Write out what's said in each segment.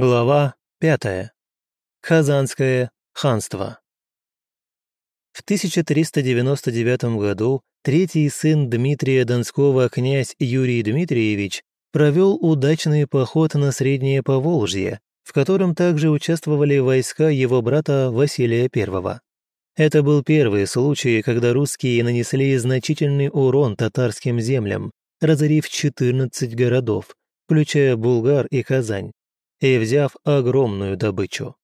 Глава 5. Казанское ханство. В 1399 году третий сын Дмитрия Донского князь Юрий Дмитриевич провел удачный поход на Среднее Поволжье, в котором также участвовали войска его брата Василия I. Это был первый случай, когда русские нанесли значительный урон татарским землям, разорив 14 городов, включая Булгар и Казань и взяв огромную добычу.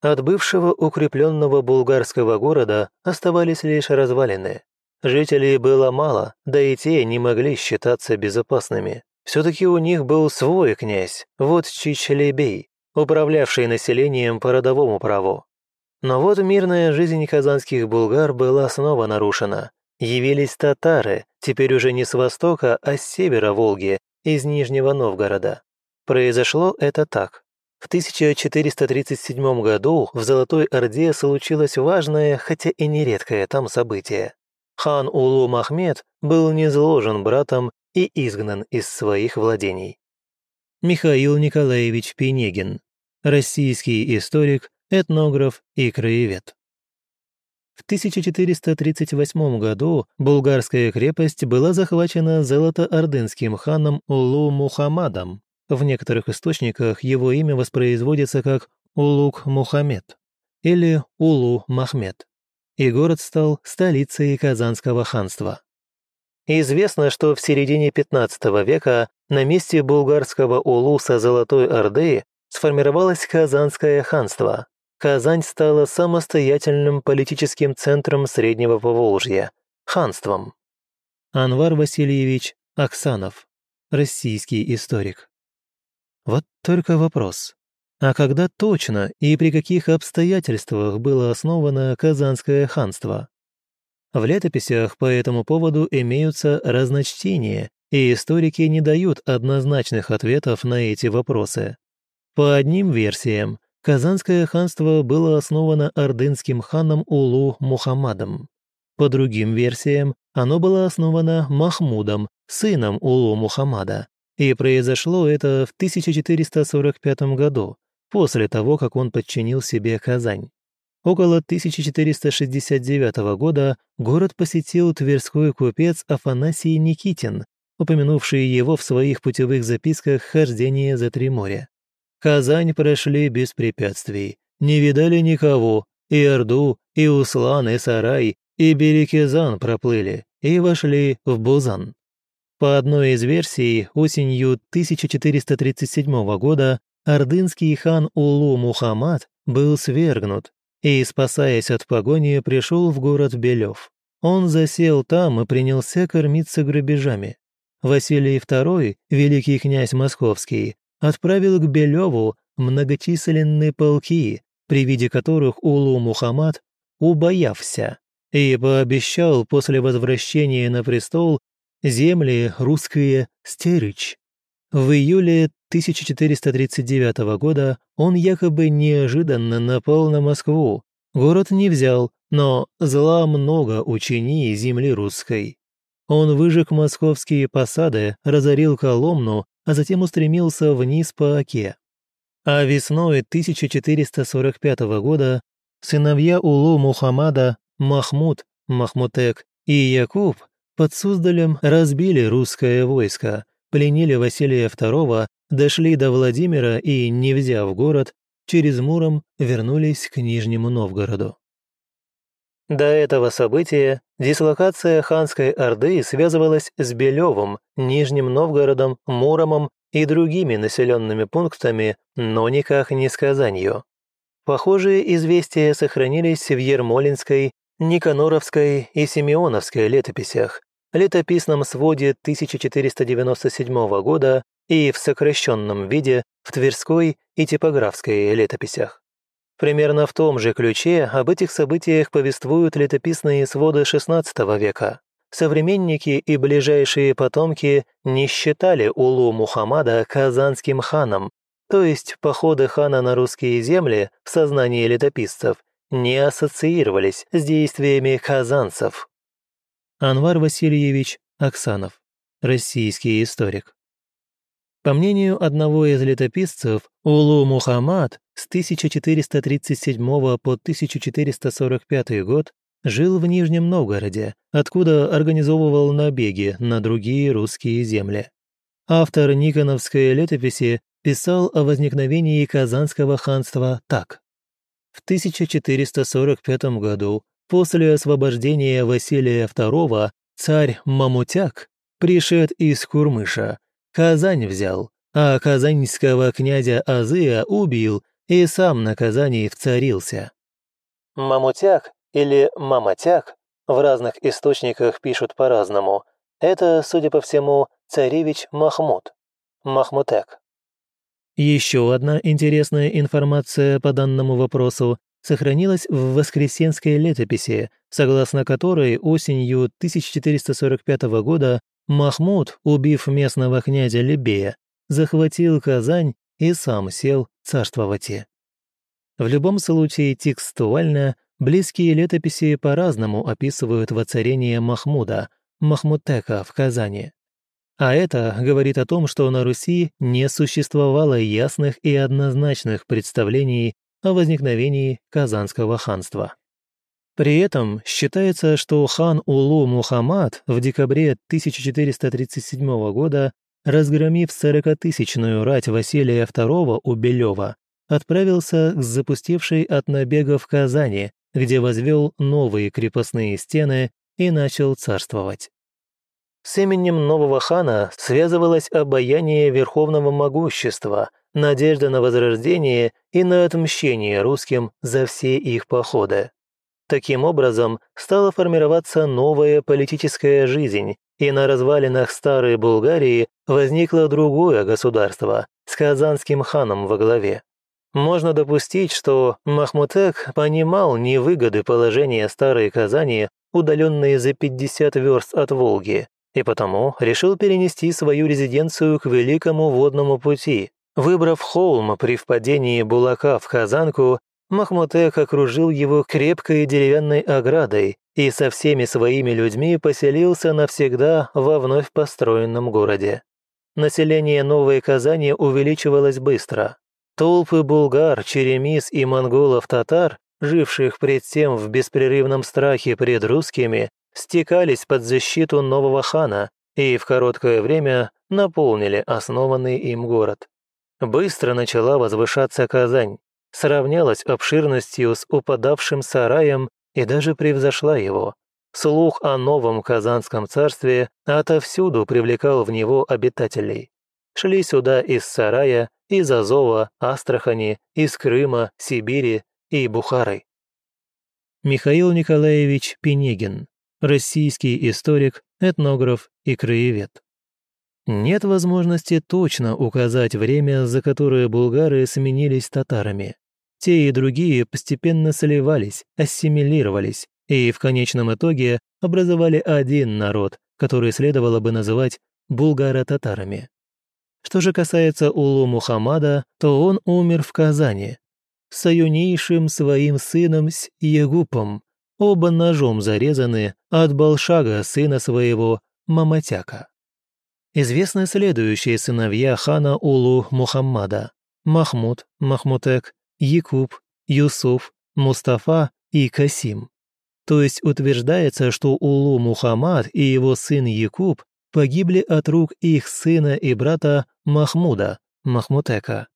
От бывшего укрепленного булгарского города оставались лишь развалины. Жителей было мало, да и те не могли считаться безопасными. Все-таки у них был свой князь, вот Чичлебей, управлявший населением по родовому праву. Но вот мирная жизнь казанских булгар была снова нарушена. Явились татары, теперь уже не с востока, а с севера Волги, из Нижнего Новгорода. Произошло это так. В 1437 году в Золотой Орде случилось важное, хотя и нередкое там событие. Хан Улу Махмед был низложен братом и изгнан из своих владений. Михаил Николаевич Пенегин, российский историк, этнограф и краевед. В 1438 году булгарская крепость была захвачена золотоордынским ханом Улу Мухаммадом, в некоторых источниках его имя воспроизводится как Улук Мухаммед или Улу Махмед, и город стал столицей Казанского ханства. Известно, что в середине XV века на месте булгарского Улуса Золотой Орды сформировалось Казанское ханство. Казань стала самостоятельным политическим центром Среднего Поволжья – ханством. Анвар Васильевич Аксанов, российский историк. Вот только вопрос. А когда точно и при каких обстоятельствах было основано Казанское ханство? В летописях по этому поводу имеются разночтения, и историки не дают однозначных ответов на эти вопросы. По одним версиям, Казанское ханство было основано ордынским ханом Улу Мухаммадом. По другим версиям, оно было основано Махмудом, сыном Улу Мухаммада, и произошло это в 1445 году, после того, как он подчинил себе Казань. Около 1469 года город посетил тверской купец Афанасий Никитин, упомянувший его в своих путевых записках «Хождение за три моря». Казань прошли без препятствий, не видали никого, и Орду, и Услан, и Сарай, и Берекизан проплыли, и вошли в Бузан. По одной из версий, осенью 1437 года ордынский хан Улу Мухаммад был свергнут и, спасаясь от погони, пришел в город Белев. Он засел там и принялся кормиться грабежами. Василий II, великий князь московский, отправил к Белеву многочисленные полки, при виде которых Улу Мухаммад убоявся и пообещал после возвращения на престол земли русские стеречь. В июле 1439 года он якобы неожиданно напал на Москву. Город не взял, но зла много учини земли русской. Он выжег московские посады, разорил Коломну, а затем устремился вниз по Оке. А весной 1445 года сыновья Улу Мухаммада Махмуд, Махмутек и Якуб под Суздалем разбили русское войско, пленили Василия II, дошли до Владимира и, не взяв город, через Муром вернулись к Нижнему Новгороду. До этого события дислокация ханской Орды связывалась с Белевым, Нижним Новгородом, Муромом и другими населенными пунктами, но никак не с Казанью. Похожие известия сохранились в Ермолинской, Никаноровской и Симеоновской летописях, летописном своде 1497 года и в сокращенном виде в Тверской и типографской летописях. Примерно в том же ключе об этих событиях повествуют летописные своды XVI века. Современники и ближайшие потомки не считали Улу Мухаммада казанским ханом, то есть походы хана на русские земли в сознании летописцев не ассоциировались с действиями казанцев. Анвар Васильевич Аксанов, российский историк. По мнению одного из летописцев, Улу Мухаммад с 1437 по 1445 год жил в Нижнем Новгороде, откуда организовывал набеги на другие русские земли. Автор Никоновской летописи писал о возникновении Казанского ханства так. В 1445 году, после освобождения Василия II, царь Мамутяк пришед из Курмыша, Казань взял, а казаньского князя Азыя убил и сам на Казани вцарился. Мамутяк или Маматяк в разных источниках пишут по-разному. Это, судя по всему, царевич Махмуд. Махмутек. Еще одна интересная информация по данному вопросу сохранилась в Воскресенской летописи, согласно которой осенью 1445 года Махмуд, убив местного князя Лебея, захватил Казань и сам сел царствовать. В любом случае, текстуально близкие летописи по-разному описывают воцарение Махмуда, Махмутека в Казани. А это говорит о том, что на Руси не существовало ясных и однозначных представлений о возникновении Казанского ханства. При этом считается, что хан Улу Мухаммад в декабре 1437 года, разгромив сорокатысячную рать Василия II у Белева, отправился к запустевшей от набегов Казани, где возвел новые крепостные стены и начал царствовать. С именем нового хана связывалось обаяние верховного могущества, надежда на возрождение и на отмщение русским за все их походы. Таким образом, стала формироваться новая политическая жизнь, и на развалинах старой Булгарии возникло другое государство с казанским ханом во главе. Можно допустить, что Махмутек понимал невыгоды положения старой Казани, удаленные за 50 верст от Волги, и потому решил перенести свою резиденцию к Великому водному пути, выбрав холм при впадении Булака в Казанку Махмутек окружил его крепкой деревянной оградой и со всеми своими людьми поселился навсегда во вновь построенном городе. Население Новой Казани увеличивалось быстро. Толпы булгар, черемис и монголов-татар, живших пред тем в беспрерывном страхе пред русскими, стекались под защиту нового хана и в короткое время наполнили основанный им город. Быстро начала возвышаться Казань, сравнялась обширностью с упадавшим сараем и даже превзошла его. Слух о новом Казанском царстве отовсюду привлекал в него обитателей. Шли сюда из Сарая, из Азова, Астрахани, из Крыма, Сибири и Бухары. Михаил Николаевич Пенегин, российский историк, этнограф и краевед. Нет возможности точно указать время, за которое булгары сменились татарами. Те и другие постепенно сливались, ассимилировались и в конечном итоге образовали один народ, который следовало бы называть булгаро-татарами. Что же касается Улу Мухаммада, то он умер в Казани с юнейшим своим сыном с Егупом, оба ножом зарезаны от Балшага, сына своего, Маматяка. Известны следующие сыновья хана Улу Мухаммада – Махмуд, Махмутек Якуб, Юсуф, Мустафа и Касим. То есть утверждается, что Улу Мухаммад и его сын Якуб погибли от рук их сына и брата Махмуда, Махмутека.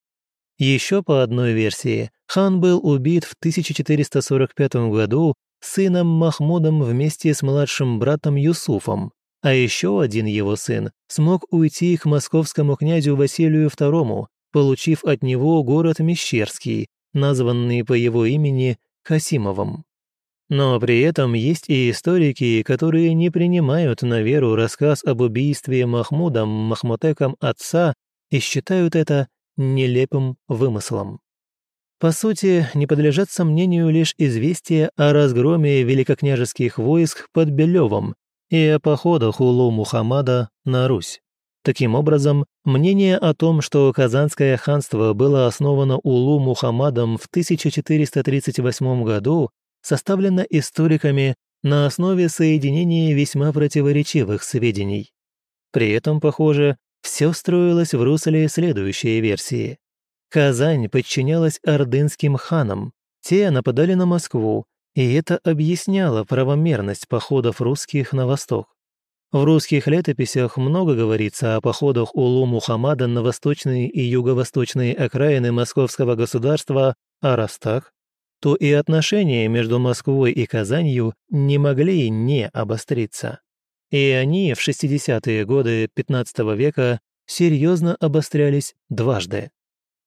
Еще по одной версии, хан был убит в 1445 году сыном Махмудом вместе с младшим братом Юсуфом, а еще один его сын смог уйти к московскому князю Василию II, получив от него город Мещерский, названный по его имени Хасимовым. Но при этом есть и историки, которые не принимают на веру рассказ об убийстве Махмудом Махмутеком отца и считают это нелепым вымыслом. По сути, не подлежат сомнению лишь известия о разгроме великокняжеских войск под Белевом и о походах Улу Мухаммада на Русь. Таким образом, мнение о том, что Казанское ханство было основано Улу Мухаммадом в 1438 году, составлено историками на основе соединения весьма противоречивых сведений. При этом, похоже, все строилось в русле следующей версии. Казань подчинялась ордынским ханам, те нападали на Москву, и это объясняло правомерность походов русских на восток. В русских летописях много говорится о походах Улу Мухаммада на восточные и юго-восточные окраины московского государства, а раз так, то и отношения между Москвой и Казанью не могли не обостриться. И они в 60-е годы XV века серьезно обострялись дважды.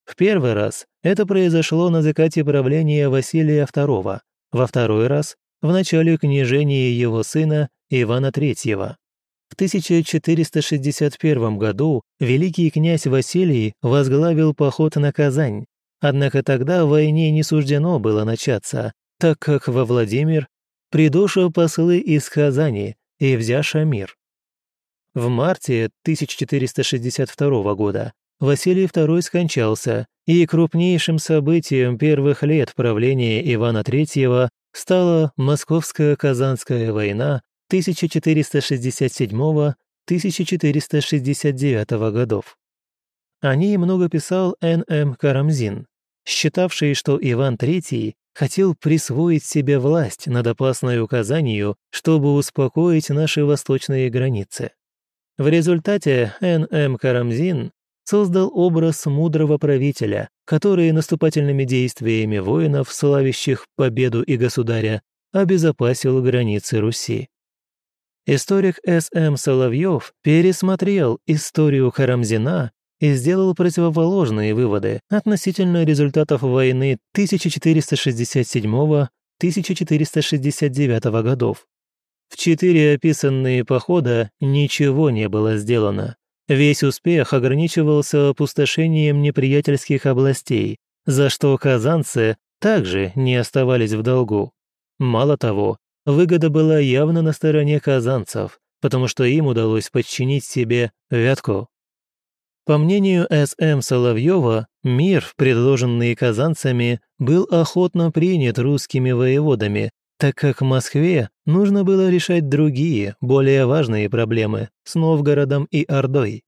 В первый раз это произошло на закате правления Василия II, во второй раз – в начале княжения его сына Ивана III. В 1461 году великий князь Василий возглавил поход на Казань, однако тогда войне не суждено было начаться, так как во Владимир придушил послы из Казани и взяша мир. В марте 1462 года Василий II скончался, и крупнейшим событием первых лет правления Ивана III стала Московская Казанская война 1467-1469 годов. О ней много писал Н.М. Карамзин, считавший, что Иван III хотел присвоить себе власть над опасной указанию, чтобы успокоить наши восточные границы. В результате Н.М. Карамзин создал образ мудрого правителя, который наступательными действиями воинов, славящих победу и государя, обезопасил границы Руси. Историк С.М. Соловьев пересмотрел историю Карамзина и сделал противоположные выводы относительно результатов войны 1467-1469 годов. В четыре описанные похода ничего не было сделано. Весь успех ограничивался опустошением неприятельских областей, за что казанцы также не оставались в долгу. Мало того, выгода была явно на стороне казанцев, потому что им удалось подчинить себе Вятку. По мнению С.М. Соловьева, мир, предложенный казанцами, был охотно принят русскими воеводами, так как Москве нужно было решать другие, более важные проблемы с Новгородом и Ордой.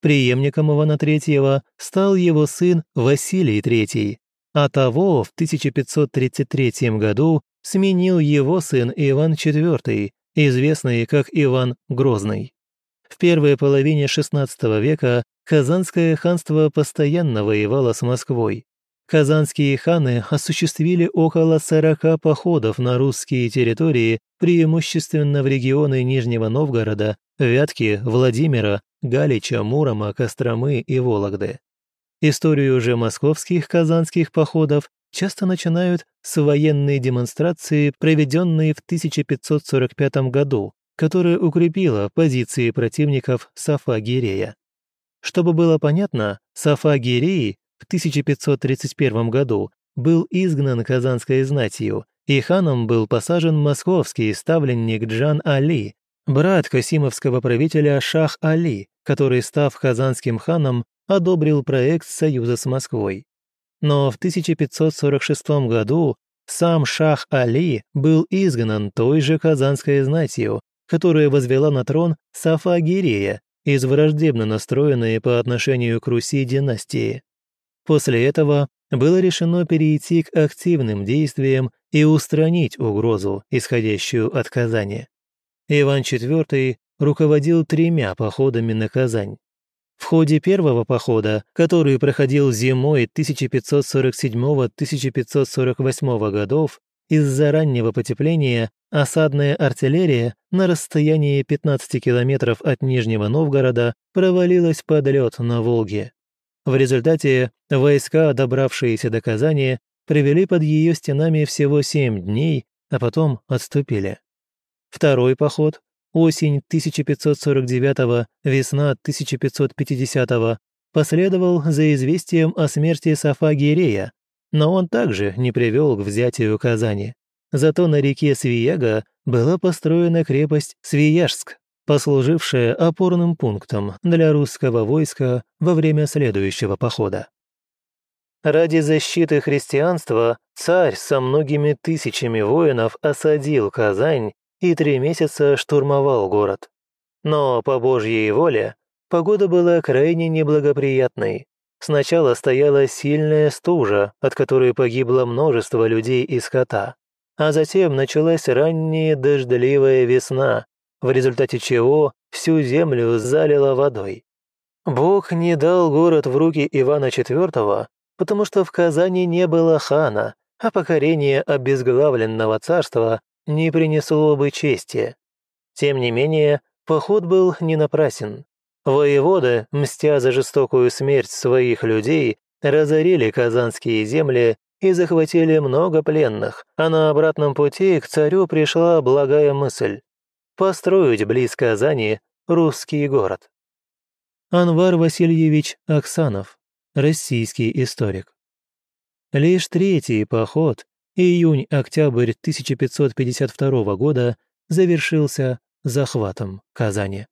Преемником Ивана III стал его сын Василий III, а того в 1533 году сменил его сын Иван IV, известный как Иван Грозный. В первой половине XVI века Казанское ханство постоянно воевало с Москвой. Казанские ханы осуществили около 40 походов на русские территории, преимущественно в регионы Нижнего Новгорода, Вятки, Владимира, Галича, Мурома, Костромы и Вологды. Историю же московских казанских походов часто начинают с военной демонстрации, проведенной в 1545 году, которая укрепила позиции противников Сафа-Гирея. Чтобы было понятно, Сафа-Гирей в 1531 году был изгнан казанской знатью, и ханом был посажен московский ставленник Джан Али, брат касимовского правителя Шах Али, который, став казанским ханом, одобрил проект союза с Москвой. Но в 1546 году сам Шах Али был изгнан той же казанской знатью, которая возвела на трон Сафа Гирея из враждебно настроенной по отношению к Руси династии. После этого было решено перейти к активным действиям и устранить угрозу, исходящую от Казани. Иван IV руководил тремя походами на Казань. В ходе первого похода, который проходил зимой 1547-1548 годов, из-за раннего потепления осадная артиллерия на расстоянии 15 километров от Нижнего Новгорода провалилась под лед на Волге. В результате войска, добравшиеся до Казани, провели под ее стенами всего семь дней, а потом отступили. Второй поход, осень 1549 весна 1550 последовал за известием о смерти Сафа Гирея, но он также не привел к взятию Казани. Зато на реке Свияга была построена крепость Свияжск, послужившая опорным пунктом для русского войска во время следующего похода. Ради защиты христианства царь со многими тысячами воинов осадил Казань и три месяца штурмовал город. Но по Божьей воле Погода была крайне неблагоприятной. Сначала стояла сильная стужа, от которой погибло множество людей и скота, а затем началась ранняя дождливая весна, в результате чего всю землю залило водой. Бог не дал город в руки Ивана IV, потому что в Казани не было хана, а покорение обезглавленного царства не принесло бы чести. Тем не менее, поход был не напрасен. Воеводы, мстя за жестокую смерть своих людей, разорили казанские земли и захватили много пленных, а на обратном пути к царю пришла благая мысль – построить близ Казани русский город. Анвар Васильевич Аксанов, российский историк. Лишь третий поход, июнь-октябрь 1552 года, завершился захватом Казани.